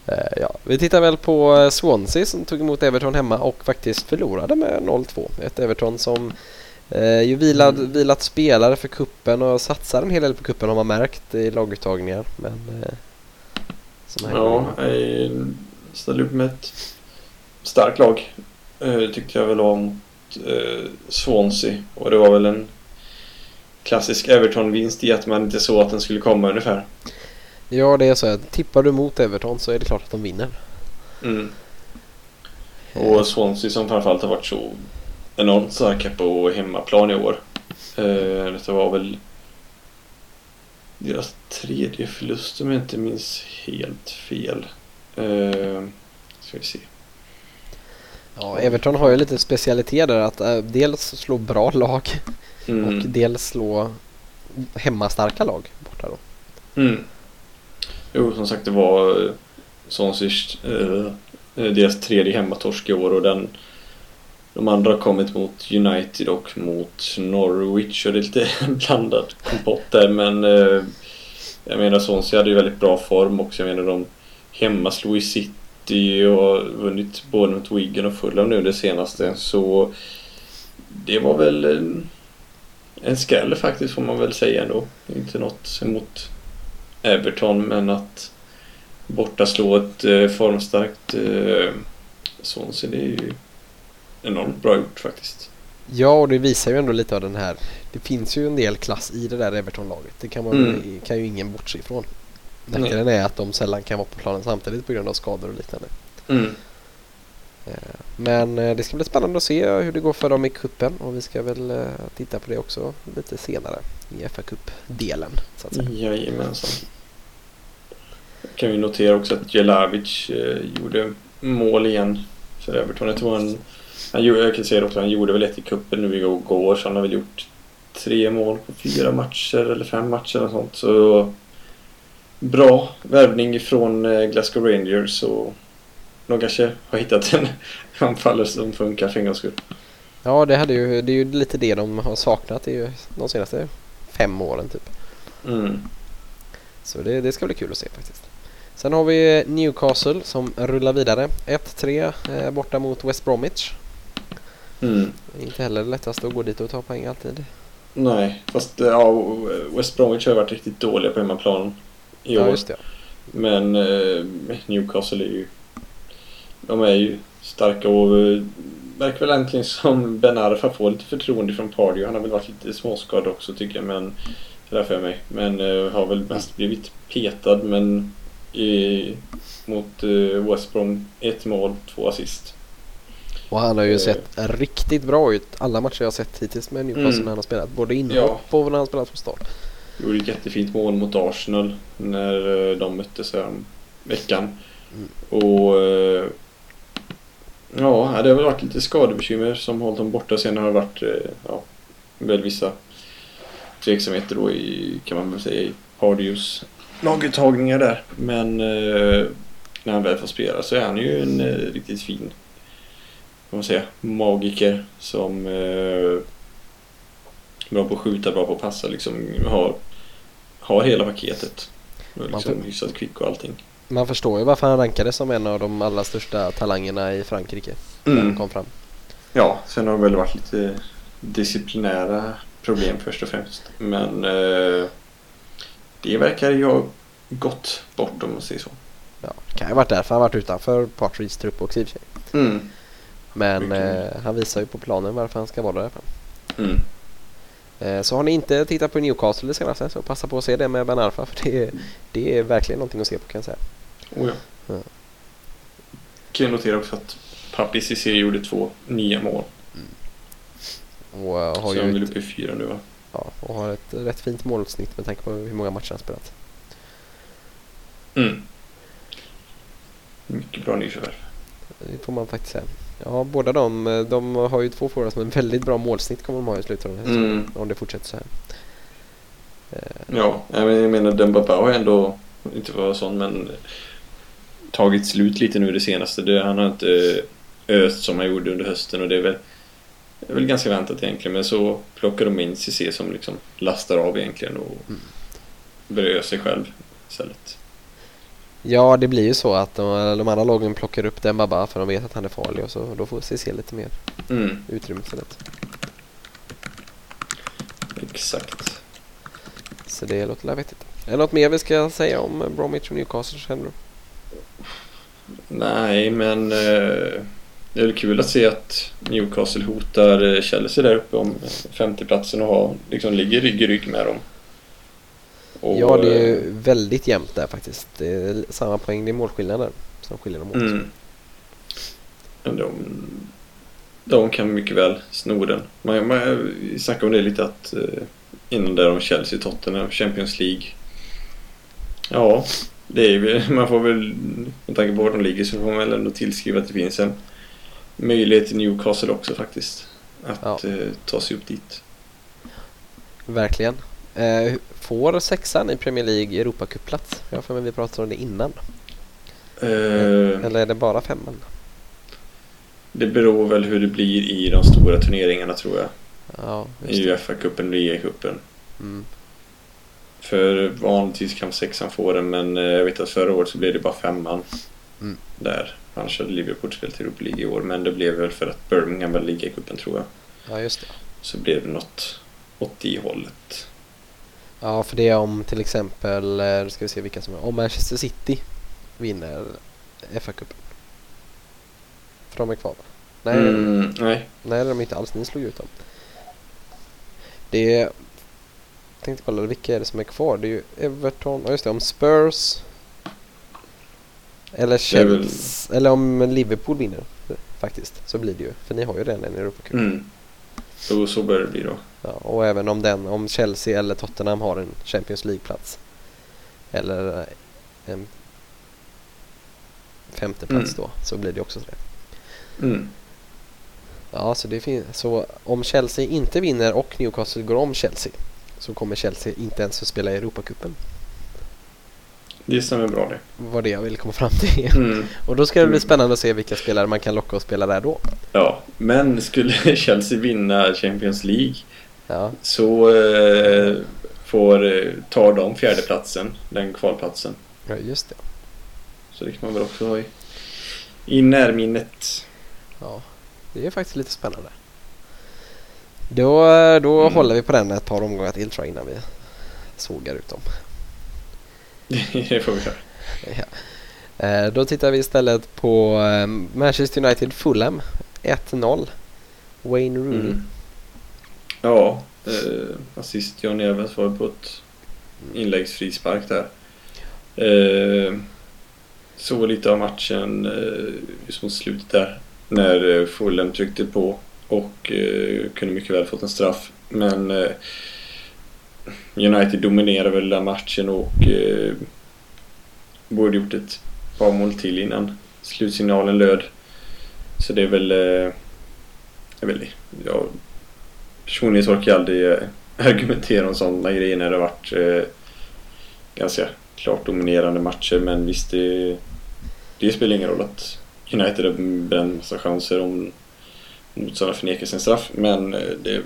S1: Eh, ja. Vi tittar väl på eh, Swansea som tog emot Everton hemma och faktiskt förlorade med 0-2. Ett Everton som eh, ju vilad,
S2: Mm.
S1: vilat spelare för kuppen och satsar en hel del på kuppen har man märkt i laguttagningar. Men eh,
S2: Ja, jag ställde upp med ett starkt lag. Eh, tyckte jag väl om eh, Swansea. Och det var väl en klassisk Everton-vinst i att man inte såg att den skulle komma ungefär.
S1: ja, det är så att tippar du mot Everton så är det klart att de vinner.
S2: Mm.
S1: Eh,
S2: Och Swansea som framförallt har varit så enormt starka på hemmaplan i år. Eh, det var väl deras tredje förlust om jag inte minns helt fel. Eh, ska vi se.
S1: Ja, Everton har ju lite specialiteter att eh, dels slå bra lag
S2: Mm.
S1: och dels slå hemmastarka lag borta då.
S2: Mm. Jo, som sagt det var eh, eh, deras tredje hemmatorsk i år och den de andra har kommit mot United och mot Norwich och det är lite blandad kompott där men jag menar Swansea hade ju väldigt bra form också. Jag menar de hemma slog i City och har vunnit både mot Wigan och Fulham nu det senaste så det var väl en, en skräll faktiskt får man väl säga ändå. Inte något emot Everton men att borta slå ett eh, formstarkt eh, Swansea det är ju enormt bra gjort faktiskt.
S1: Ja, och det visar ju ändå lite av den här. Det finns ju en del klass i det där Everton-laget. Det kan, man,
S2: Mm.
S1: kan ju ingen bortse ifrån. Nackdelen är att de sällan kan vara på planen samtidigt på grund av skador och liknande.
S2: Mm.
S1: Eh, Men eh, det ska bli spännande att se hur det går för dem i kuppen och vi ska väl eh, titta på det också lite senare i fa Cup-delen.
S2: Jajamensan. Kan vi notera också att Jelavic gjorde mål igen för Everton. Jag tror han, han gjorde, jag kan säga också, han gjorde väl ett i cupen nu igår så han har väl gjort tre mål på fyra matcher eller fem matcher eller sånt. Så bra värvning från eh, Glasgow Rangers och de kanske har hittat en anfallare som funkar för en gångs skull.
S1: Ja, det, hade ju, det är ju lite det de har saknat i ju de senaste fem åren typ.
S2: Mm.
S1: Så det, det ska bli kul att se faktiskt. Sen har vi Newcastle som rullar vidare. 1-3 eh, borta mot West Bromwich.
S2: Mm.
S1: Inte heller det lättaste att gå dit och ta poäng alltid.
S2: Nej, fast eh, ja, West Bromwich har varit riktigt dåliga på hemmaplan i
S1: Ja,
S2: år.
S1: det.
S2: Men eh, Newcastle är ju... De är ju starka och eh, verkar väl äntligen som Ben Arfa får lite förtroende från Pardew. Han har väl varit lite småskadad också tycker jag, men det för mig. Men eh, har väl mest blivit petad, men i, mot eh, West Brom ett mål, två assist.
S1: Och han har ju
S2: Eh.
S1: sett riktigt bra ut alla matcher jag har sett hittills med Newcastle
S2: Mm.
S1: när han har spelat. Både inhopp och när han spelat från start.
S2: Gjorde ett jättefint mål mot Arsenal när eh, de möttes här om veckan.
S1: Mm.
S2: Och eh, ja, det har väl varit lite skadebekymmer som hållit dem borta. Sen har det varit eh, ja, väl vissa tveksamheter då i, kan man väl säga, i Pardews laguttagningar där. Men när han väl får spela så är han ju en riktigt fin, vad man säga, magiker som eh, bra på att skjuta, bra på att passa liksom. Har, har hela paketet. Och Liksom, hyfsat kvick och allting.
S1: Man förstår ju varför han rankades som en av de allra största talangerna i Frankrike. När
S2: Mm.
S1: han kom fram.
S2: Ja, sen har det väl varit lite disciplinära problem först och främst. Men eh, det verkar ju ha gått bort om man säger så.
S1: Ja, det kan ju ha varit därför han varit utanför Partridge trupp också i och för sig.
S2: Mm.
S1: Men eh, han visar ju på planen varför han ska vara där.
S2: Mm.
S1: Eh, så har ni inte tittat på Newcastle det senaste så passa på att se det med Ben Arfa för det, är- det är verkligen någonting att se på kan jag säga.
S2: Oh, ja.
S1: Ja.
S2: Kan jag notera också att Papi Cissé gjorde två nya mål.
S1: Och eh, har
S2: så han
S1: ett,
S2: uppe i fyra nu va?
S1: ja, och har ett rätt fint målsnitt med tanke på hur många matcher han spelat.
S2: Mm. Mycket bra nyförvärv.
S1: Det får man faktiskt säga. Ja, båda de, eh, de har ju två forwards med väldigt bra målsnitt kommer de ha i här
S2: Mm.
S1: Om det fortsätter så här. Eh,
S2: Ja, jag men- jag menar Dembaba har ändå, inte för att vara sån, men tagit slut lite nu det senaste. Det, han har inte öst som han gjorde under hösten och det är väl, det är väl ganska väntat egentligen. Men så plockar de in CC som liksom lastar av egentligen och
S1: Mm.
S2: börjar ösa sig själv istället.
S1: Ja, det blir ju så att de, de andra lagen plockar upp den Baba för de vet att han är farlig och så då får CC lite mer
S2: Mm,
S1: utrymme istället.
S2: exakt.
S1: Så det låter väl vettigt. Är det något mer vi ska säga om Bromwich och Newcastle känner du?
S2: Nej, men eh, det är väl kul att se att Newcastle hotar Chelsea där uppe om femteplatsen och har, liksom ligger rygg i rygg med dem. Och,
S1: ja, det är
S2: eh,
S1: ju väldigt jämnt där faktiskt. Det är samma poäng, det är målskillnader som skiljer dem åt.
S2: Mm. De, de kan mycket väl sno den. Man, man snackade om det lite att eh, innan där om Chelsea, Tottenham, Champions League. Ja, det är, man får väl med tanke på var de ligger så får man väl ändå tillskriva att det finns en möjlighet till Newcastle också faktiskt. Att eh, ta sig upp dit.
S1: Verkligen. Eh, får sexan i Premier League Europacupplats? Jag har för mig vi pratade om det innan.
S2: Eh,
S1: Eller är det bara femman?
S2: det beror väl hur det blir i de stora turneringarna tror jag.
S1: Ja,
S2: I. Uefa-cupen och liga-cupen.
S1: Mm.
S2: För vanligtvis kan sexan få den men eh, jag vet att förra året så blev det bara femman.
S1: Mm.
S2: Där. Annars hade Liverpool spelat Europa League i år men det blev väl för att Birmingham var ligacupen tror jag.
S1: Ja, just det.
S2: Så blev det något åt det hållet.
S1: Ja, för det är om till exempel, eh, ska vi se vilka som är, om Manchester City vinner FA-cupen. För de är kvar va? Nej,
S2: Mm, nej.
S1: nej det är de inte alls, ni slog ut dem. Det är, jag tänkte kolla vilka är det som är kvar, det är ju Everton, ja just det, om Spurs eller
S2: är väl-
S1: Chelsea, eller om Liverpool vinner faktiskt, så blir det ju, för ni har ju redan en Europacup.
S2: Mm. Så, så bör det bli då.
S1: Ja, och även om den, om Chelsea eller Tottenham har en Champions League-plats. Eller eh, en femte plats
S2: Mm.
S1: då, så blir det också så.
S2: Mm.
S1: Ja, så det så om Chelsea inte vinner och Newcastle går om Chelsea så kommer Chelsea inte ens att spela i Europacupen.
S2: Det stämmer bra det.
S1: Var det jag ville komma fram till.
S2: Mm.
S1: Och då ska det bli
S2: Mm.
S1: spännande att se vilka spelare man kan locka och spela där då.
S2: Ja, men skulle Chelsea vinna Champions League
S1: Ja,
S2: så eh, får, eh, tar de fjärdeplatsen, den kvalplatsen.
S1: ja just det.
S2: Så det kan man väl också ha i, i närminnet.
S1: Ja, det är faktiskt lite spännande. Då, då
S2: Mm.
S1: håller vi på den ett par omgångar till tror jag innan vi sågar ut dem.
S2: det får vi göra.
S1: Ja. Eh, Då tittar vi istället på eh, Manchester United Fulham 1-0. Wayne Rooney.
S2: Mm. Ja, eh, assist John Evans var på ett inläggsfrispark där. Eh, såg lite av matchen just mot slutet där. När Fulham tryckte på och kunde mycket väl fått en straff. Men United dominerade väl den matchen och eh, borde gjort ett par mål till innan slutsignalen löd. Så det är väl... Eh, jag vet inte. Jag personligen så orkar jag aldrig eh, argumentera om sådana grejer när det varit eh, ganska klart dominerande matcher. Men visst, det, det spelar ingen roll att United har bränt massa chanser om motståndaren förnekar sin straff. Men eh, det,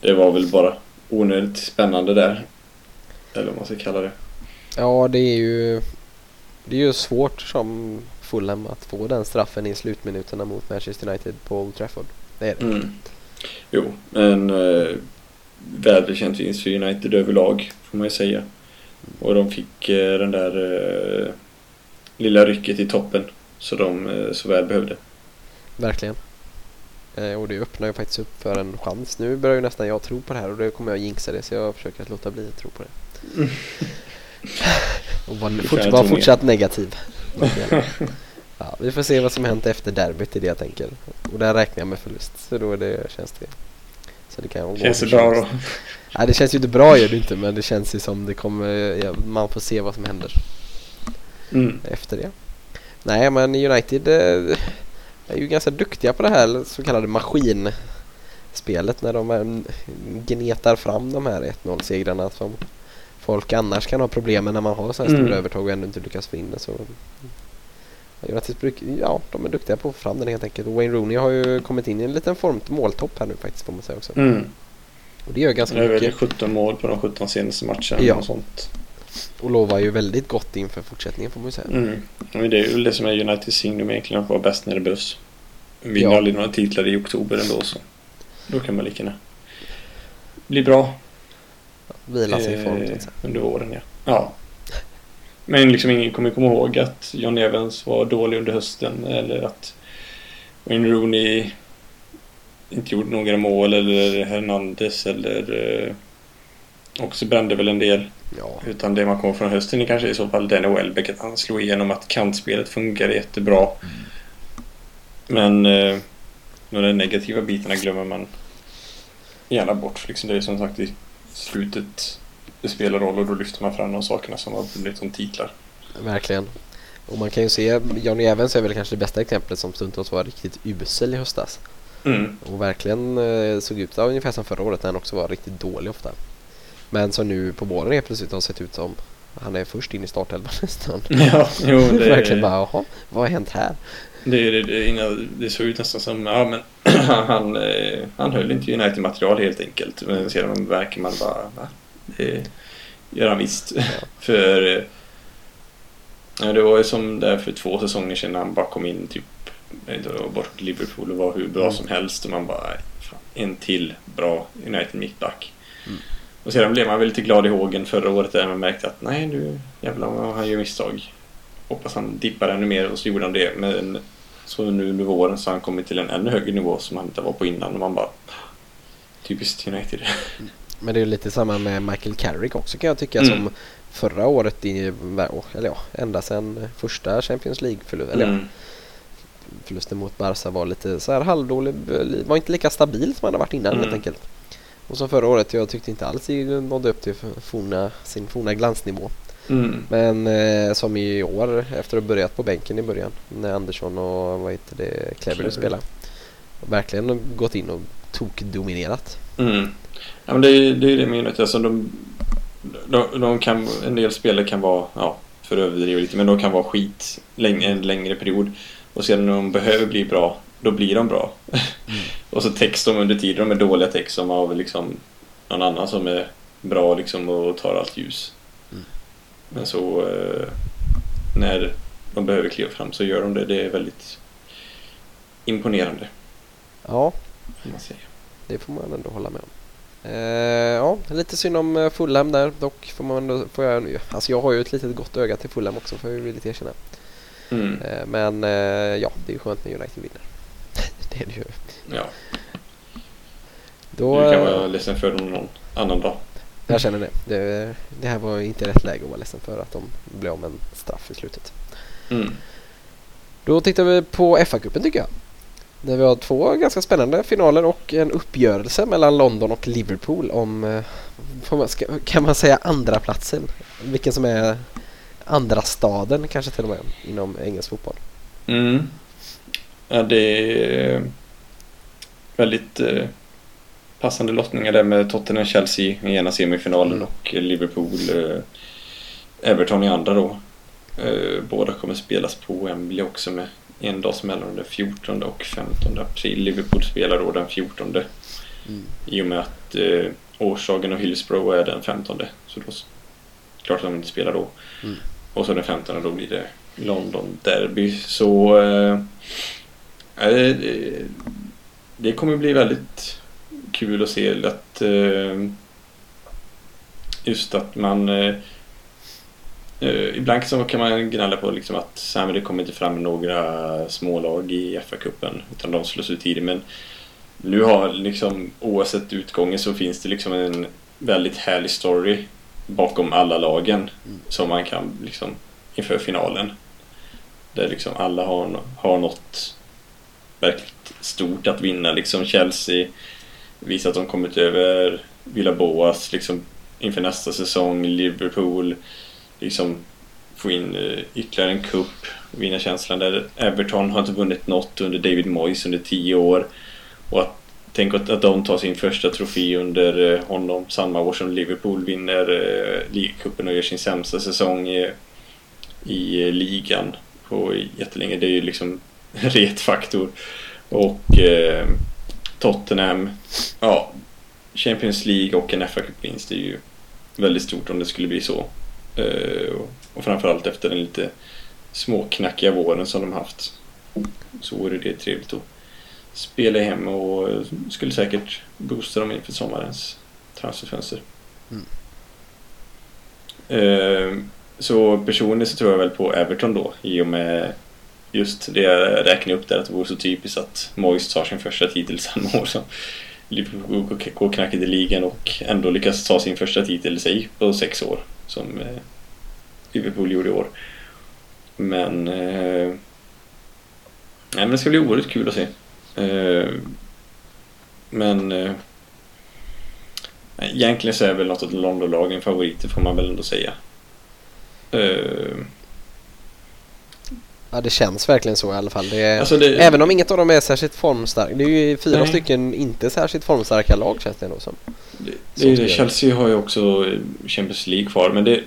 S2: det var väl bara onödigt spännande där. Eller vad man ska kalla det.
S1: Ja, det är ju det är ju svårt som Fulham att få den straffen i slutminuterna mot Manchester United på Old Trafford. Det är det.
S2: Mm. Jo, en eh, välförtjänt vinst för United överlag får man ju säga. Och de fick eh, den där eh, lilla rycket i toppen så de eh, så väl behövde.
S1: Verkligen. Eh, och det öppnar ju faktiskt upp för en chans. Nu börjar ju nästan jag tro på det här och då kommer jag jinxa det så jag försöker att låta bli att tro på det. och vara, fort,
S2: mer.
S1: fortsatt negativ. ja, vi får se vad som hänt efter derbyt i det jag tänker. Och där räknar jag med förlust. Så då är det, känns det. Så det kan
S2: Känns det bra då?
S1: Nej, det känns ju inte bra gör det inte men det känns ju som det kommer, ja, man får se vad som händer
S2: Mm.
S1: efter det. Nej, men United eh, är ju ganska duktiga på det här så kallade maskinspelet när de gnetar fram de här 1-0-segrarna som folk annars kan ha problem med när man har så här stora
S2: Mm.
S1: övertag och ändå inte lyckas få in det. Så, ja, United bruk, ja, de är duktiga på att få fram den helt enkelt. Och Wayne Rooney har ju kommit in i en liten form måltopp här nu faktiskt får man säga också.
S2: Mm.
S1: Och det gör ganska
S2: Det är väl
S1: mycket
S2: 17 mål på de 17 senaste matcherna
S1: Ja.
S2: och sånt.
S1: Och lovar ju väldigt gott inför fortsättningen får man ju säga.
S2: Mm. Men det är ju det som är Uniteds signum egentligen att vara bäst när det behövs. Vinner
S1: Ja.
S2: aldrig några titlar i oktober ändå så. Då kan man lika gärna bli bra.
S1: Vila sig i form
S2: Eh, under våren ja. ja. Men liksom ingen kommer komma ihåg att John Evans var dålig under hösten eller att Wayne Rooney inte gjorde några mål eller Hernandez eller eh, också brände väl en del.
S1: Ja,
S2: Utan det man kommer från hösten är kanske i så fall Danny Welbeck att han slog igenom att kantspelet funkar jättebra. Men eh, de negativa bitarna glömmer man gärna bort. Liksom det är som sagt i slutet det spelar roll och då lyfter man fram de sakerna som har blivit som titlar.
S1: Verkligen. Och man kan ju se, Johnny Evans är väl kanske det bästa exemplet som stundtals var riktigt usel i höstas.
S2: Mm.
S1: Och verkligen eh, såg ut ungefär som förra året när han också var riktigt dålig ofta. Men som nu på våren helt plötsligt har sett ut som han är först in i startelvan nästan.
S2: Ja, jo, det,
S1: verkligen bara, jaha, vad har hänt här?
S2: det, det, det, det såg ut nästan som, ja men han, eh, han höll inte United-material helt enkelt. Men sedan verkar man bara, va? Det gör han visst. för eh, ja, det var ju som där för två säsonger sedan han bara kom in typ bort Liverpool och var hur bra
S1: Mm.
S2: som helst och man bara, fan, en till bra United mittback.
S1: Mm.
S2: Och sedan blev man väl lite glad i hågen förra året där man märkte att nej nu jävlar han gör misstag. Hoppas han dippar ännu mer och så gjorde han det. Men så nu under våren så har han kommit till en ännu högre nivå som han inte var på innan och man bara Typiskt United.
S1: Men det är ju lite samma med Michael Carrick också kan jag tycka
S2: Mm.
S1: som förra året i, eller ja, ända sedan första Champions League-förlusten. Eller ja,
S2: Mm.
S1: förlusten mot Barca var lite så här halvdålig, var inte lika stabil som han har varit innan
S2: Mm.
S1: helt enkelt. Och som förra året, jag tyckte inte alls det nådde upp till forna, sin forna glansnivå.
S2: Mm.
S1: Men eh, som i år efter att ha börjat på bänken i början när Andersson och vad heter det, Cleverly spelade. Verkligen gått in och tokdominerat.
S2: Mm. Ja, men det, är- det är det med. Alltså de, de, de kan, en del spelare kan vara, ja, för att överdriva lite, men de kan vara skit länge, en längre period. Och sedan när de behöver bli bra, då blir de bra. och så täcks de under tiden, de är dåliga täcks som av liksom någon annan som är bra liksom och tar allt ljus.
S1: Mm.
S2: Men så, eh, när de behöver kliva fram så gör de det. Det är väldigt imponerande.
S1: Ja, det får man ändå hålla med om. Eh, ja, lite synd om eh, Fulham där. Dock får man ändå, får jag, alltså jag har ju ett litet gott öga till Fulham också får jag ju villigt erkänna.
S2: Mm.
S1: Eh, men eh, ja, det är ju skönt när United vinner. Det är det ju.
S2: Ja,
S1: Då,
S2: du kan
S1: eh,
S2: vara ledsen för någon annan dag.
S1: Jag känner det. det. Det här var inte rätt läge att vara ledsen för att de blev med en straff i slutet.
S2: Mm.
S1: Då tittar vi på FA-cupen tycker jag. Där vi har två ganska spännande finaler och en uppgörelse mellan London och Liverpool om, eh, får man, ska, kan man säga andra platsen Vilken som är andra staden kanske till och med inom engelsk fotboll.
S2: Mm. Ja, det är väldigt eh, passande lottningar där med Tottenham Chelsea i ena semifinalen
S1: Mm.
S2: och Liverpool eh, Everton i andra då. Eh, båda kommer spelas på Wembley också med en dags mellan den 14 och 15 april. Liverpool spelar då den 14
S1: Mm.
S2: i och med att eh, Årsdagen och Hillsborough är den 15. Så då klart att de inte spelar då.
S1: Mm.
S2: Och så den 15 då blir det London Derby. Så eh, det- det kommer bli väldigt kul att se att eh, just att man eh, eh, ibland så kan man gnälla på liksom att så här, det kommer inte fram några smålag i FA-cupen utan de slås ut tidigt men nu har liksom oavsett utgången så finns det liksom en väldigt härlig story bakom alla lagen
S1: Mm.
S2: som man kan liksom inför finalen. Där liksom alla har, har något verkligt stort att vinna. Liksom Chelsea visar att de kommit över Villa Boas liksom inför nästa säsong. Liverpool liksom få in eh, ytterligare en cup. Vinna känslan där. Everton har inte vunnit något under David Moyes under tio år. Och att Tänk att, att de tar sin första trofé under eh, honom samma år som Liverpool vinner eh, ligacupen och gör sin sämsta säsong i, i eh, ligan på jättelänge. Det är ju liksom retfaktor. Och eh, Tottenham, ja, Champions League och en FA-cupvinst är ju väldigt stort om det skulle bli så. Eh, och, framförallt efter den lite småknackiga våren som de haft. Så vore det trevligt att spela hem och skulle säkert boosta dem inför sommarens transferfönster.
S1: Mm.
S2: Eh, så personligen så tror jag väl på Everton då i och med just det jag räknade upp där att det vore så typiskt att Moyes tar sin första titel samma år som Liverpool går- knackigt i ligan och ändå lyckas ta sin första titel i sig på sex år som eh, Liverpool gjorde i år. Men eh, nej, men det ska bli oerhört kul att se. Eh, men eh, egentligen så är väl något av Londonlagen favoriter får man väl ändå säga. Eh,
S1: Ja det känns verkligen så i alla fall. Är,
S2: alltså det,
S1: Även om inget av dem är särskilt formstarka. Det är ju fyra
S2: Nej.
S1: stycken inte särskilt formstarka lag känns det ändå som.
S2: Det,
S1: Som
S2: det,
S1: spelar.
S2: Chelsea har ju också eh, Champions League kvar men det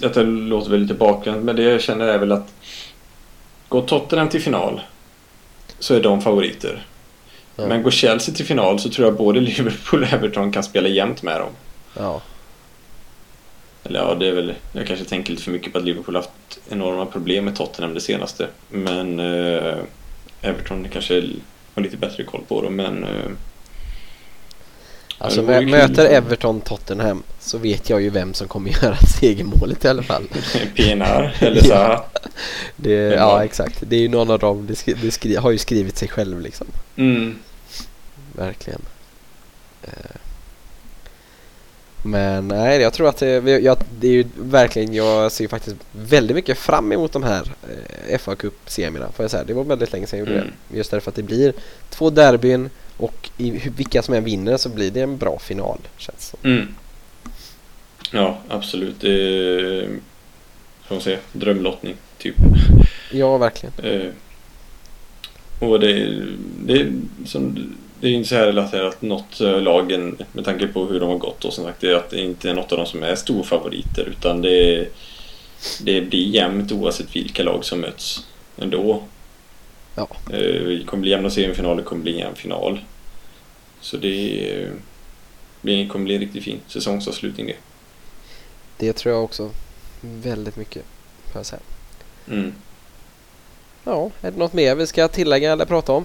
S2: Detta låter väl lite bakvänt men det jag känner är väl att Går Tottenham till final Så är de favoriter
S1: Ja.
S2: Men går Chelsea till final så tror jag både Liverpool och Everton kan spela jämnt med dem
S1: Ja.
S2: Eller ja, det är väl Jag kanske tänker lite för mycket på att Liverpool har haft enorma problem med Tottenham det senaste Men eh, Everton kanske har lite bättre koll på dem men eh,
S1: Alltså mö- möter Everton Tottenham så vet jag ju vem som kommer göra segermålet i alla fall.
S2: PNR eller så här.
S1: Det, ja exakt, det är ju någon av dem, det, skri, det skri, har ju skrivit sig själv liksom.
S2: Mm.
S1: Verkligen. Eh. Men nej, jag tror att det, jag, det är ju verkligen, jag ser faktiskt väldigt mycket fram emot de här eh, fa Cup-semierna får jag säga. Det var väldigt länge sedan jag gjorde
S2: Mm.
S1: det. Just därför att det blir två derbyn och i, vilka som än vinner så blir det en bra final känns det.
S2: Mm. Ja, absolut. Det är, får man säga, drömlottning, typ.
S1: Ja, verkligen.
S2: Eh, och det, det, är som, det är inte så här relaterat att något eh, lagen, med tanke på hur de har gått och som sagt, det är att det inte är något av dem som är storfavoriter utan det, det blir jämnt oavsett vilka lag som möts ändå.
S1: Ja.
S2: Eh, Det kommer bli jämna semifinaler, det kommer bli en jämn final. Så det eh, blir- kommer bli en riktigt fin säsongsavslutning det.
S1: Det tror jag också väldigt mycket, får jag säga.
S2: Mm.
S1: Ja, är det något mer vi ska tillägga eller prata om?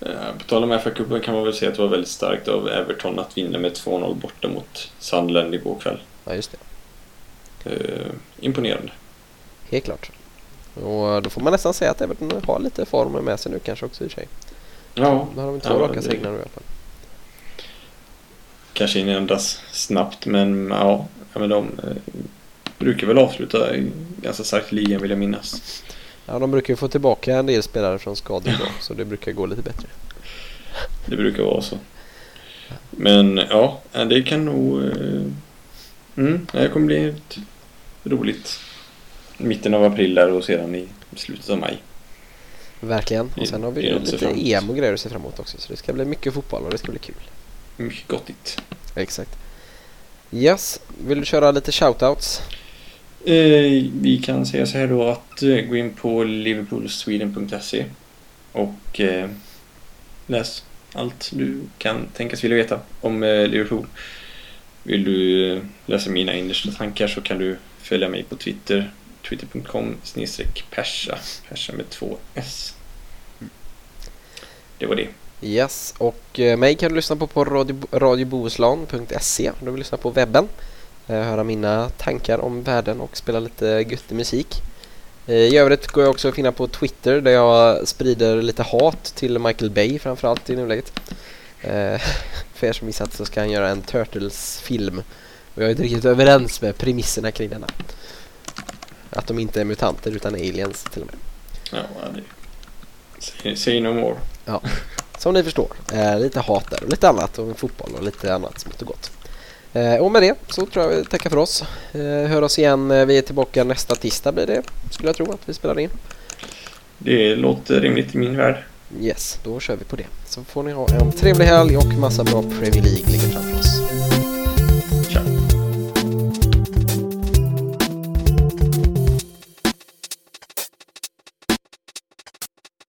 S2: Eh, På tal om FA-cupen kan man väl säga att det var väldigt starkt av Everton att vinna med 2-0 borta mot Sunderland igår kväll.
S1: Ja, just det.
S2: Eh, imponerande.
S1: Helt klart. Och då får man nästan säga att Everton har lite form med sig nu kanske också i sig.
S2: Ja,
S1: Då har de två
S2: Ja,
S1: raka segrar nu i alla fall.
S2: kanske ändras snabbt men ja, men de eh, brukar väl avsluta ganska starkt ligan vill jag minnas.
S1: Ja, de brukar ju få tillbaka en del spelare från skador då, så det brukar gå lite bättre.
S2: Det brukar vara så. Men ja, det kan nog... eh, Mm, det kommer bli ett roligt mitten av april där och sedan i slutet av maj.
S1: Verkligen. Och sen har vi
S2: Det
S1: ju lite. EM och grejer att se fram emot också, så det ska bli mycket fotboll och det ska bli kul.
S2: Mycket gottigt.
S1: Exakt. Yes, vill du köra lite shoutouts?
S2: Eh, vi kan säga så här då att eh, gå in på liverpoolsweden.se och eh, läs allt du kan tänkas vilja veta om eh, Liverpool. Vill du eh, läsa mina innersta tankar så kan du följa mig på Twitter. Twitter.com snedstreck persa. Persa med två S. Det var det.
S1: Yes, och eh, mig kan du lyssna på på radio, radiobohuslän.se om du vill lyssna på webben. Eh, höra mina tankar om världen och spela lite göttig musik. Eh, I övrigt går jag också att finna på Twitter där jag sprider lite hat till Michael Bay framförallt i nuläget. Eh, för er som missat så ska han göra en Turtles-film. Och jag är inte riktigt överens med premisserna kring denna. Att de inte är mutanter utan aliens till och med.
S2: Ja, det. Say, no more.
S1: Som ni förstår, lite hat där och lite annat och fotboll och lite annat smått och gott. Eh, och med det så tror jag vi tackar för oss. Eh, hör oss igen, eh, vi är tillbaka nästa tisdag blir det, skulle jag tro att vi spelar in.
S2: Det låter rimligt i min värld.
S1: Yes, då kör vi på det. Så får ni ha en trevlig helg och massa bra Premier League ligger framför oss.